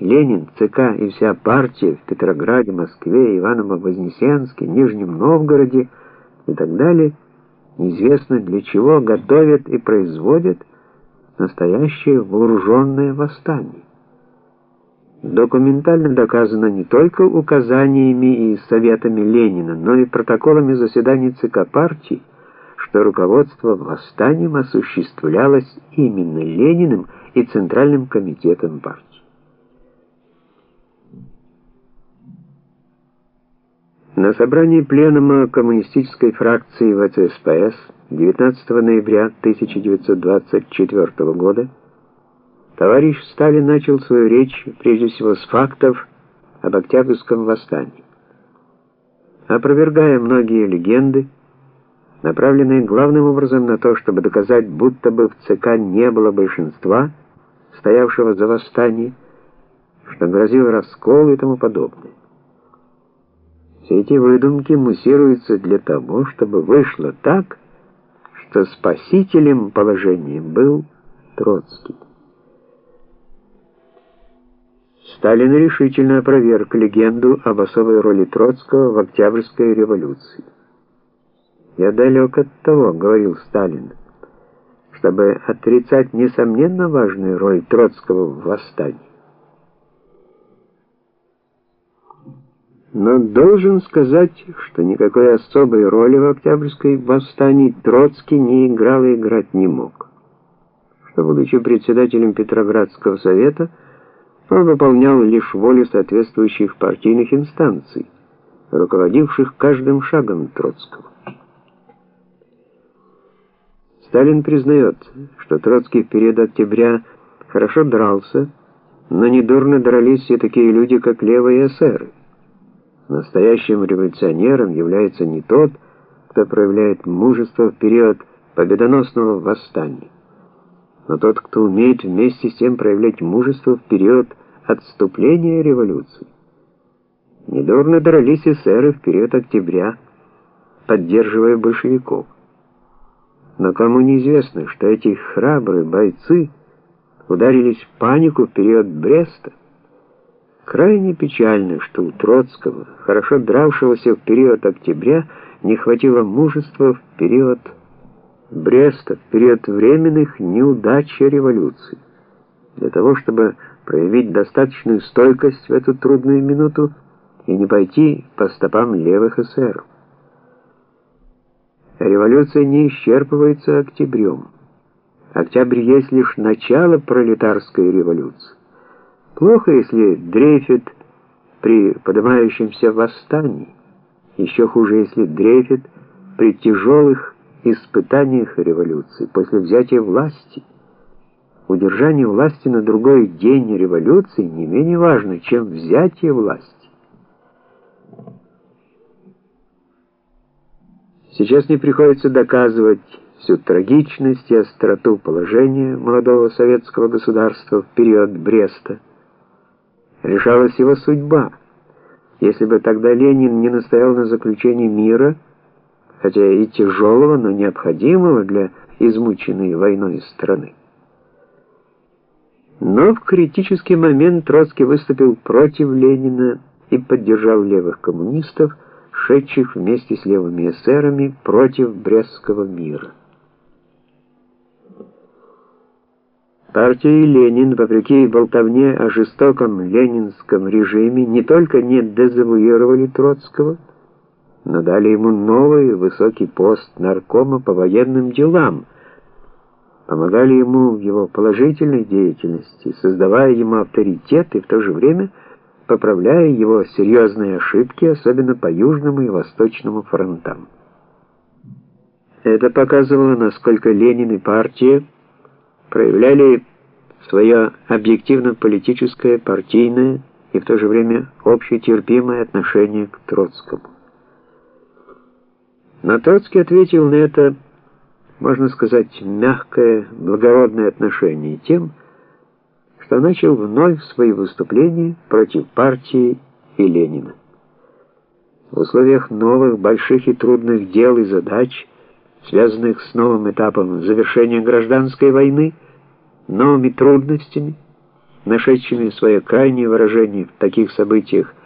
Ленин, ЦК и вся партия в Петрограде, Москве, Иваново-Вознесенске, Нижнем Новгороде и так далее, неизвестно для чего готовят и производят настоящее вооруженное восстание. Документально доказано не только указаниями и советами Ленина, но и протоколами заседаний ЦК партии, что руководство восстанием осуществлялось именно Лениным и Центральным комитетом партии. На собрании пленума коммунистической фракции ВЦСПС 19 ноября 1924 года товарищ Сталин начал свою речь прежде всего с фактов об Октябрьском восстании. Опровергая многие легенды, направленные главным образом на то, чтобы доказать, будто бы в ЦК не было большинства, стоявшего за восстание, что грозил раскол и тому подобное. Все эти выдумки муссируются для того, чтобы вышло так, что спасителем положения был Троцкий. Сталин решительно опроверг легенду об особой роли Троцкого в Октябрьской революции. «Я далек от того», — говорил Сталин, чтобы отрицать несомненно важную роль Троцкого в восстании. Но должен сказать, что никакой особой роли в Октябрьской восстании Троцкий не играл и играть не мог. Что, будучи председателем Петроградского совета, он выполнял лишь волю соответствующих партийных инстанций, руководивших каждым шагом Троцкого. Сталин признает, что Троцкий в период октября хорошо дрался, но недурно дрались все такие люди, как левые эсеры. Настоящим революционером является не тот, кто проявляет мужество в период победоносного восстания, но тот, кто умеет вместе с тем проявлять мужество в период отступления революции. Недурно дрались эсеры в период октября, поддерживая большевиков. Но кому неизвестно, что эти храбрые бойцы ударились в панику в период Бреста, Крайне печально, что у Троцкого, хорошо дравшегося в период октября, не хватило мужества в период Бреста, в период временных неудач революции. Для того, чтобы проявить достаточную стойкость в эту трудную минуту и не пойти по стопам левых эсеров. Революция не исчерпывается октябрем. Октябрь есть лишь начало пролетарской революции. Плохо, если дрейфит при поднимающемся восстании. Еще хуже, если дрейфит при тяжелых испытаниях революции, после взятия власти. Удержание власти на другой день революции не менее важно, чем взятие власти. Сейчас не приходится доказывать всю трагичность и остроту положения молодого советского государства в период Бреста решалась его судьба. Если бы тогда Ленин не настоял на заключении мира, хотя и тяжелого, но необходимого для измученной войной страны. Но в критический момент Троцкий выступил против Ленина и поддержал левых коммунистов, шедших вместе с левыми эсерами против Брестского мира. Партия Ленин, вопреки болтовне о жестоком ленинском режиме, не только не дезавуировали Троцкого, но дали ему новый высокий пост наркома по военным делам, помогали ему в его положительной деятельности, создавая ему авторитет и в то же время поправляя его серьезные ошибки, особенно по Южному и Восточному фронтам. Это показывало, насколько Ленин и партия проявляли свое объективно-политическое, партийное и в то же время общетерпимое отношение к Троцкому. Но Троцкий ответил на это, можно сказать, мягкое, благородное отношение тем, что начал вновь свои выступления против партии и Ленина. В условиях новых, больших и трудных дел и задач, связанных с новым этапом завершения гражданской войны, новыми трудностями, нашедшими свое крайнее выражение в таких событиях,